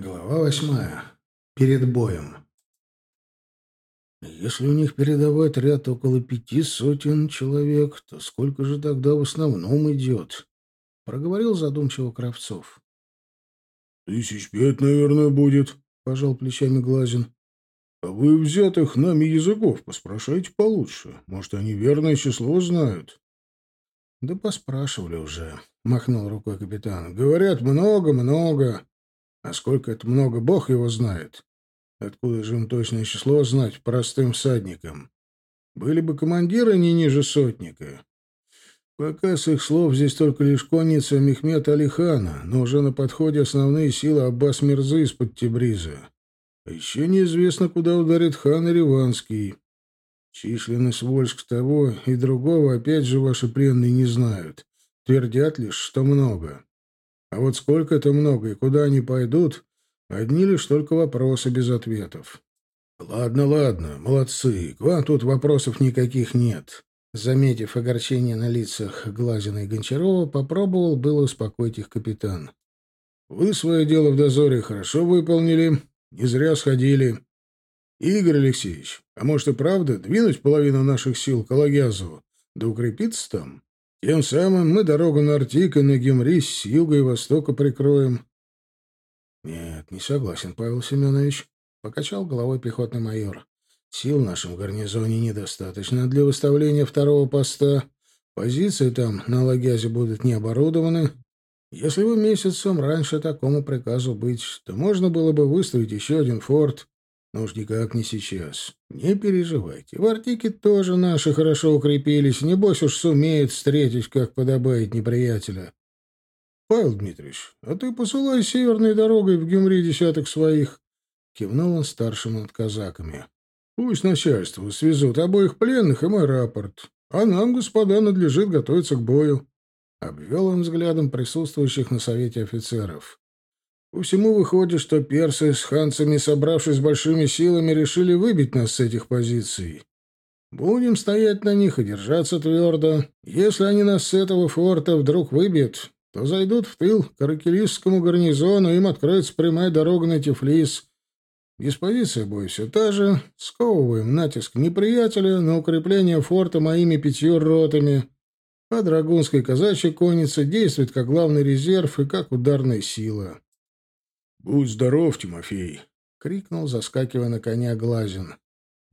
Глава восьмая. Перед боем. Если у них передовой отряд около пяти сотен человек, то сколько же тогда в основном идет? Проговорил задумчиво Кравцов. Тысяч пять, наверное, будет, пожал плечами Глазин. А вы взятых нами языков поспрашайте получше. Может, они верное число знают. Да поспрашивали уже, махнул рукой капитан. Говорят, много-много. А сколько это много, бог его знает. Откуда же им точное число знать простым всадникам? Были бы командиры не ниже сотника. Пока с их слов здесь только лишь конница Мехмед Алихана, но уже на подходе основные силы Аббас Мирзы из-под Тебриза. А еще неизвестно, куда ударит хан Ириванский. Численность войск того и другого опять же ваши пленные не знают. Твердят лишь, что много. А вот сколько это много и куда они пойдут, одни лишь только вопросы без ответов. Ладно, ладно, молодцы, к вам тут вопросов никаких нет. Заметив огорчение на лицах Глазина и Гончарова, попробовал было успокоить их капитан. Вы свое дело в дозоре хорошо выполнили, не зря сходили. Игорь Алексеевич, а может и правда двинуть половину наших сил к Алагязову, да укрепиться там? Тем самым мы дорогу на Артик и на Гемрис с юга и востока прикроем. — Нет, не согласен, Павел Семенович, — покачал головой пехотный майор. — Сил в нашем гарнизоне недостаточно для выставления второго поста. Позиции там на Лагязе будут не оборудованы. Если бы месяцем раньше такому приказу быть, то можно было бы выставить еще один форт но уж никак не сейчас. Не переживайте. В Артике тоже наши хорошо укрепились. Небось уж сумеют встретить, как подобает неприятеля. Павел Дмитриевич, а ты посылай северной дорогой в Гюмри десяток своих. Кивнул он старшим над казаками. Пусть начальство свезут обоих пленных и мой рапорт. А нам, господа, надлежит готовиться к бою. Обвел он взглядом присутствующих на совете офицеров. Всему выходит, что персы с ханцами, собравшись большими силами, решили выбить нас с этих позиций. Будем стоять на них и держаться твердо. Если они нас с этого форта вдруг выбьют, то зайдут в тыл к Аракелисскому гарнизону, им откроется прямая дорога на Тифлис. Диспозиция боя все та же. Сковываем натиск неприятеля на укрепление форта моими пятью ротами. А драгунская казачья конница действует как главный резерв и как ударная сила. «Будь здоров, Тимофей!» — крикнул, заскакивая на коня Глазин.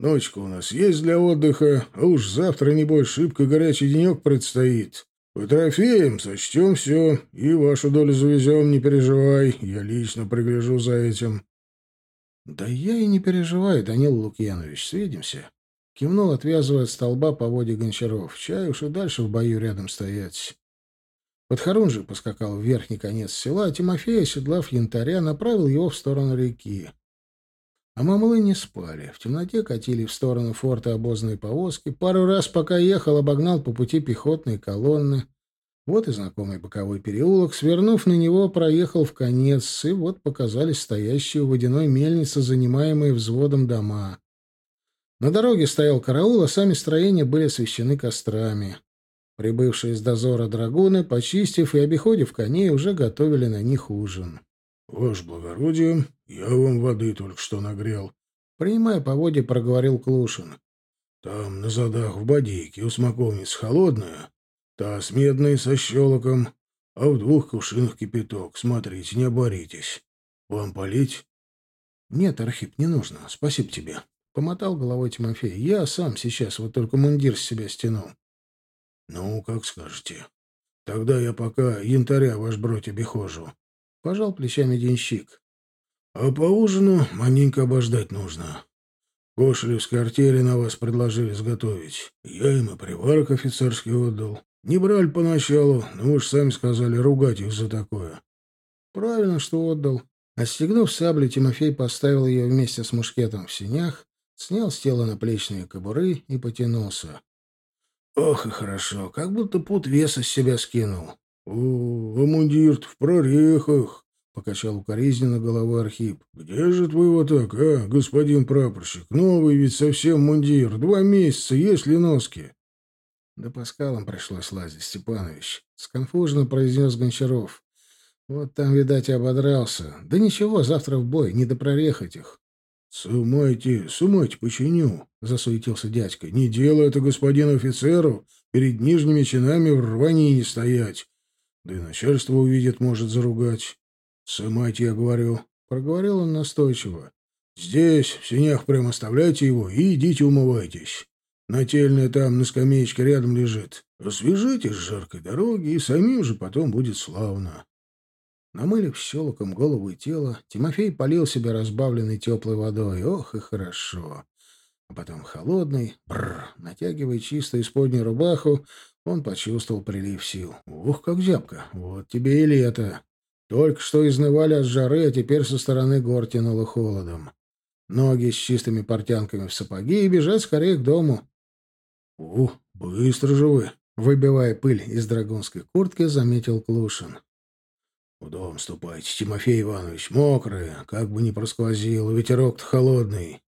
«Ночка у нас есть для отдыха, а уж завтра, небось, шибко горячий денек предстоит. По трофеям сочтем все, и вашу долю завезем, не переживай, я лично пригляжу за этим». «Да я и не переживаю, Данил Лукьянович, свидимся». Кивнул, отвязывая от столба по воде Гончаров. «Чай уж и дальше в бою рядом стоять». Подхорунжий поскакал в верхний конец села, а Тимофей, оседлав янтаря, направил его в сторону реки. А мамлы не спали. В темноте катили в сторону форта обозные повозки. Пару раз, пока ехал, обогнал по пути пехотные колонны. Вот и знакомый боковой переулок. Свернув на него, проехал в конец, и вот показались стоящие у водяной мельницы, занимаемые взводом дома. На дороге стоял караул, а сами строения были освещены кострами. Прибывшие из дозора драгуны, почистив и обиходив коней, уже готовили на них ужин. — Ваше благородие, я вам воды только что нагрел. Принимая по воде, проговорил Клушин. — Там, на задах в бодейке, у смоковниц холодная, та с медной со щелоком, а в двух кувшинах кипяток. Смотрите, не оборитесь. Вам полить? — Нет, Архип, не нужно. Спасибо тебе. Помотал головой Тимофей. Я сам сейчас вот только мундир с себя стянул. «Ну, как скажете. Тогда я пока янтаря ваш бродь обихожу». Пожал плечами денщик. «А по ужину маленько обождать нужно. Кошелевской артели на вас предложили сготовить. Я им и приварок офицерский отдал. Не брали поначалу, но вы же сами сказали ругать их за такое». «Правильно, что отдал». Отстегнув саблю, Тимофей поставил ее вместе с мушкетом в синях, снял с тела наплечные кобуры и потянулся. Ох и хорошо, как будто пут веса с себя скинул. — О, а мундир в прорехах, — покачал укоризненно головой Архип. — Где же твой вот так, а, господин прапорщик? Новый ведь совсем мундир, два месяца, есть ли носки? — Да по скалам пришлось лазить, Степанович, — сконфуженно произнес Гончаров. — Вот там, видать, и ободрался. Да ничего, завтра в бой, не до прорех этих. «Сумайте, сумайте, починю», — засуетился дядька. «Не дело это господину офицеру перед нижними чинами в рвании не стоять. Да и начальство увидит, может заругать. Сымайте, я говорю», — проговорил он настойчиво. «Здесь, в синях, прямо оставляйте его и идите умывайтесь. Нательная там на скамеечке рядом лежит. Освежитесь с жаркой дороги, и самим же потом будет славно». Намылив щелоком голову и тело, Тимофей полил себя разбавленной теплой водой. Ох и хорошо! А потом холодный, бррр, натягивая чистую исподнюю рубаху, он почувствовал прилив сил. Ух, как зябко! Вот тебе и лето! Только что изнывали от жары, а теперь со стороны гор тянуло холодом. Ноги с чистыми портянками в сапоги и бежать скорее к дому. — Ух, быстро же вы! — выбивая пыль из драгунской куртки, заметил Клушин. В дом ступайте, Тимофей Иванович, мокрые, как бы не просквозило, ветерок-то холодный.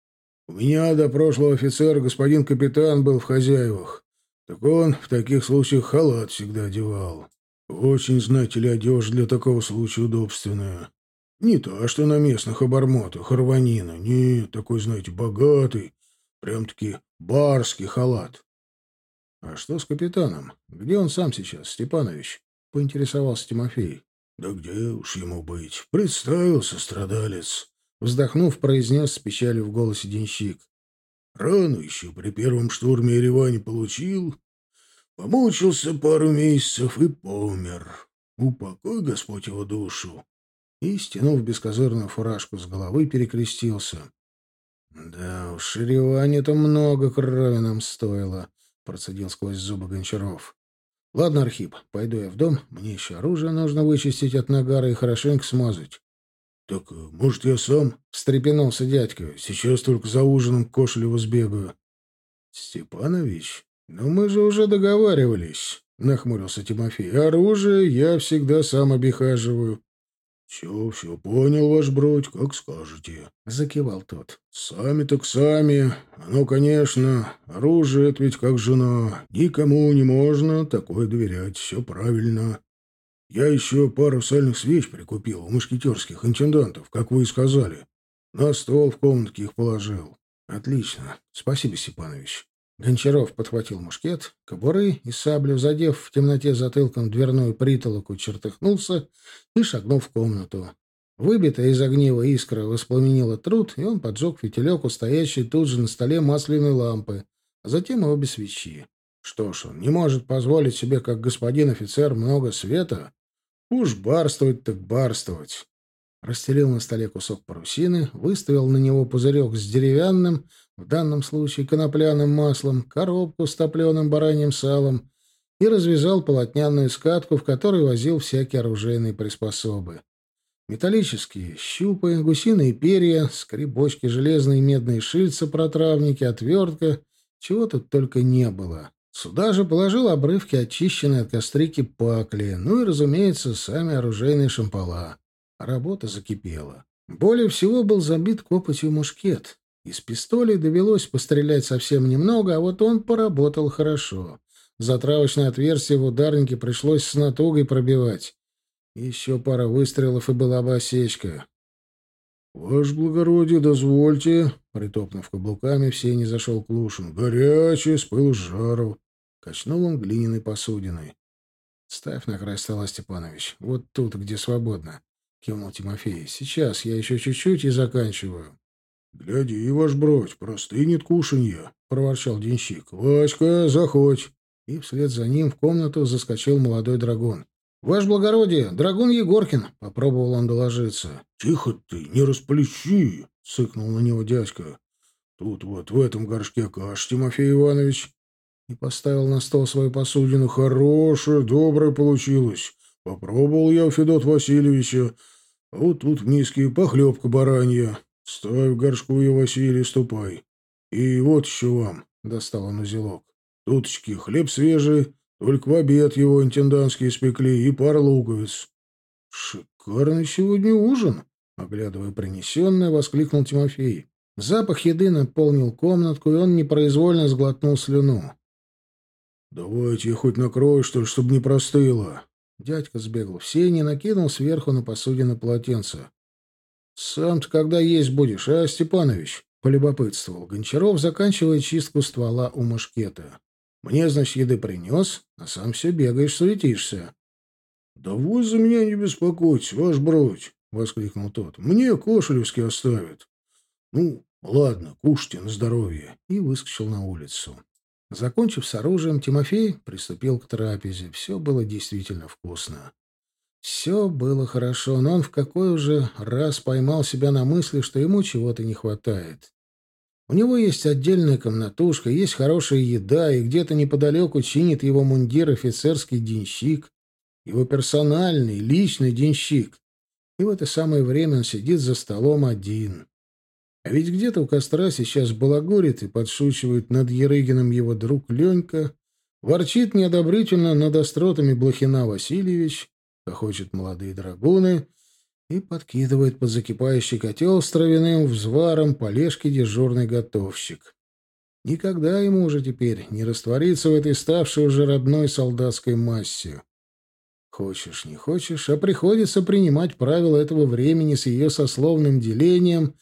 У меня до прошлого офицера господин капитан был в хозяевах. Так он в таких случаях халат всегда одевал. Очень, знаете ли, одежда для такого случая удобственная. Не то, что на местных обормотах, рванина. Нет, такой, знаете, богатый, прям-таки барский халат. — А что с капитаном? Где он сам сейчас, Степанович? — поинтересовался Тимофей. Да где уж ему быть? Представился страдалец. Вздохнув, произнес с печалью в голосе денщик. Рану еще при первом штурме Еревани получил. Помучился пару месяцев и помер. Упокой, Господь, его душу. И, стянув бескозырную фуражку с головы, перекрестился. «Да уж, Ереване-то много крови нам стоило», — процедил сквозь зубы Гончаров. Ладно, Архип, пойду я в дом. Мне еще оружие нужно вычистить от нагара и хорошенько смазать. — Так, э, может, я сам? — встрепенулся дядька. — Сейчас только за ужином к Кошелеву сбегаю. — Степанович, ну мы же уже договаривались, — нахмурился Тимофей. — Оружие я всегда сам обихаживаю. «Все, все понял, ваш бродь, как скажете», — закивал тот. «Сами так сами. Ну, конечно, оружие — это ведь как жена. Никому не можно такое доверять, все правильно. Я еще пару сальных свеч прикупил у мушкетерских интендантов, как вы и сказали. На стол в комнатке их положил». «Отлично. Спасибо, Степанович. Гончаров подхватил мушкет, кобуры и саблю, задев в темноте затылком дверную притолоку, чертыхнулся и шагнул в комнату. Выбитая из огнива искра воспламенила труд, и он поджег фитилек у стоящей тут же на столе масляной лампы, а затем и обе свечи. Что ж, он не может позволить себе, как господин офицер, много света. Уж барствовать так барствовать. Расстелил на столе кусок парусины, выставил на него пузырек с деревянным, в данном случае конопляным маслом, коробку с топленым бараньим салом и развязал полотняную скатку, в которой возил всякие оружейные приспособы. Металлические щупы, гусиные перья, скребочки, железные медные шильца, протравники, отвертка, чего тут только не было. Сюда же положил обрывки очищенной от кострики пакли, ну и, разумеется, сами оружейные шампала. Работа закипела. Более всего был забит копотью мушкет. Из пистолей довелось пострелять совсем немного, а вот он поработал хорошо. Затравочное отверстие в ударнике пришлось с натугой пробивать. Еще пара выстрелов, и была бы осечка. — Ваше благородие, дозвольте, — притопнув каблуками, все не зашел Клушин. — Горячий, с пылу жару. Качнул он глиняной посудиной. — Ставь на край стола, Степанович. Вот тут, где свободно. — кивнул Тимофей. — Сейчас я еще чуть-чуть и заканчиваю. — Гляди, ваш бродь, простынет кушанье, — проворчал денщик. — Васька, заходь. И вслед за ним в комнату заскочил молодой драгун. — Ваше благородие, драгун Егоркин, — попробовал он доложиться. — Тихо ты, не расплещи, — сыкнул на него дядька. — Тут вот в этом горшке каш, Тимофей Иванович. И поставил на стол свою посудину. Хорошая, добрая получилась. Попробовал я у Федота Васильевича. Вот тут в миске похлебка баранья. «Ставь горшку и Василий, ступай. И вот еще вам», — достал он узелок. «Туточки хлеб свежий, только в обед его интендантские испекли, и пара луковиц». «Шикарный сегодня ужин», — оглядывая принесенное, воскликнул Тимофей. Запах еды наполнил комнатку, и он непроизвольно сглотнул слюну. «Давайте я хоть накрою, что ли, чтобы не простыло. Дядька сбегал в сени, накинул сверху на посудину полотенце. — Сам-то когда есть будешь, а, Степанович? — полюбопытствовал Гончаров, заканчивая чистку ствола у мушкета. — Мне, значит, еды принес, а сам все бегаешь, суетишься. — Да вы за меня не беспокойтесь, ваш бродь, — воскликнул тот. — Мне Кошелевский оставят. — Ну, ладно, кушайте на здоровье. И выскочил на улицу. Закончив с оружием, Тимофей приступил к трапезе. Все было действительно вкусно. Все было хорошо, но он в какой уже раз поймал себя на мысли, что ему чего-то не хватает. У него есть отдельная комнатушка, есть хорошая еда, и где-то неподалеку чинит его мундир офицерский денщик, его персональный, личный денщик. И в это самое время он сидит за столом один. А ведь где-то у костра сейчас балагурит и подшучивает над Ерыгиным его друг Ленька, ворчит неодобрительно над остротами Блохина Васильевич, хохочет молодые драгуны и подкидывает под закипающий котел с травяным взваром полежки дежурный готовщик. Никогда ему уже теперь не раствориться в этой ставшей уже родной солдатской массе. Хочешь, не хочешь, а приходится принимать правила этого времени с ее сословным делением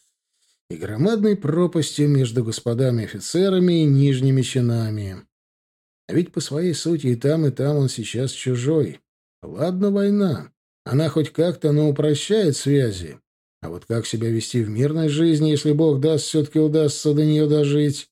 и громадной пропастью между господами офицерами и нижними чинами. А ведь по своей сути и там, и там он сейчас чужой. Ладно, война. Она хоть как-то, но упрощает связи. А вот как себя вести в мирной жизни, если Бог даст, все-таки удастся до нее дожить?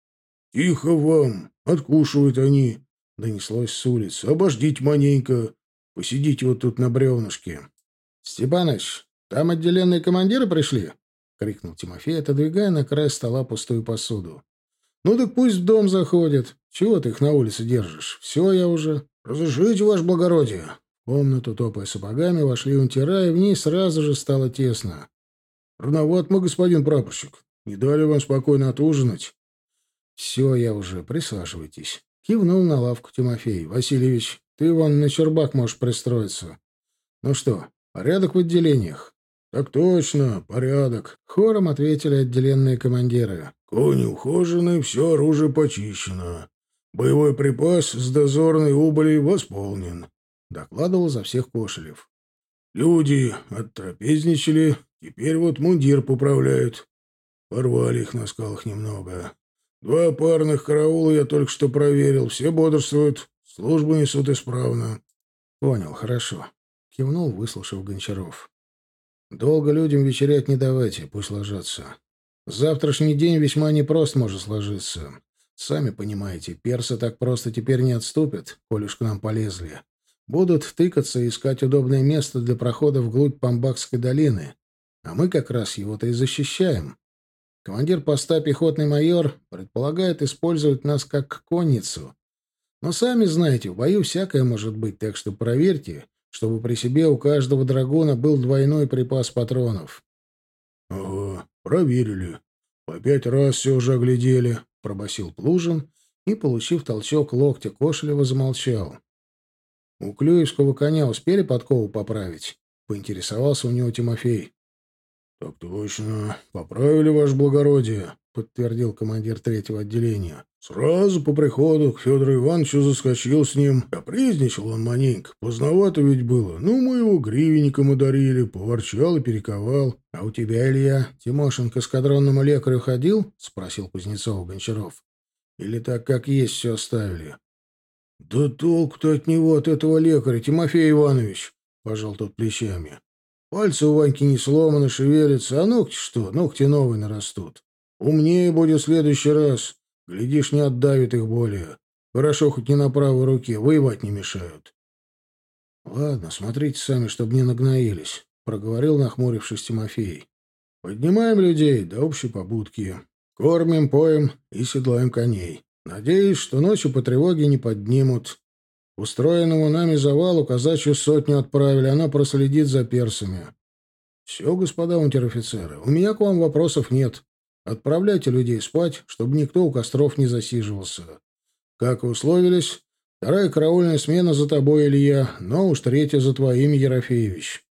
— Тихо вам! Откушивают они! — донеслось с улицы. — Обождите маленько. Посидите вот тут на бревнышке. — Степаныч, там отделенные командиры пришли? — крикнул Тимофей, отодвигая на край стола пустую посуду. — Ну так пусть в дом заходят. Чего ты их на улице держишь? Все я уже. Разрешите, ваше благородие. В комнату, топая сапогами, вошли унтера, и в ней сразу же стало тесно. — Рановат мы, господин прапорщик. Не дали вам спокойно отужинать. — Все я уже. Присаживайтесь. Кивнул на лавку Тимофей. — Васильевич, ты вон на чербак можешь пристроиться. Ну что, порядок в отделениях? «Так точно, порядок», — хором ответили отделенные командиры. «Кони ухожены, все оружие почищено. Боевой припас с дозорной убыли восполнен», — докладывал за всех Кошелев. «Люди оттрапезничали, теперь вот мундир поправляют. Порвали их на скалах немного. Два парных караула я только что проверил, все бодрствуют, службу несут исправно». «Понял, хорошо», — кивнул, выслушав Гончаров. Долго людям вечерять не давайте, пусть ложатся. Завтрашний день весьма непрост может сложиться. Сами понимаете, персы так просто теперь не отступят, коль уж к нам полезли. Будут тыкаться и искать удобное место для прохода вглубь Памбакской долины. А мы как раз его-то и защищаем. Командир поста пехотный майор предполагает использовать нас как конницу. Но сами знаете, в бою всякое может быть, так что проверьте, чтобы при себе у каждого драгуна был двойной припас патронов. — Ага, проверили. По пять раз все уже оглядели, — пробасил Плужин и, получив толчок локтя Кошелева, замолчал. — У Клюевского коня успели подкову поправить? — поинтересовался у него Тимофей. — Так точно. Поправили, ваше благородие, — подтвердил командир третьего отделения. Сразу по приходу к Федору Ивановичу заскочил с ним. Капризничал он маленько. Поздновато ведь было. Ну, мы его гривенником ударили, поворчал и перековал. — А у тебя, Илья, Тимошин к эскадронному лекарю ходил? — спросил Кузнецов Гончаров. — Или так как есть все оставили? — Да толку-то от него, от этого лекаря, Тимофей Иванович, — пожал тот плечами. Пальцы у Ваньки не сломаны, шевелятся, а ногти что? Ногти новые нарастут. Умнее будет в следующий раз. Глядишь, не отдавит их более. Хорошо, хоть не на правой руке, воевать не мешают. — Ладно, смотрите сами, чтобы не нагноились, — проговорил, нахмурившись Тимофей. — Поднимаем людей до общей побудки. Кормим, поем и седлаем коней. Надеюсь, что ночью по тревоге не поднимут. Устроенному нами завалу казачью сотню отправили, она проследит за персами. — Все, господа унтер-офицеры, у меня к вам вопросов нет. Отправляйте людей спать, чтобы никто у костров не засиживался. Как и условились, вторая караульная смена за тобой, Илья, но уж третья за твоим, Ерофеевич.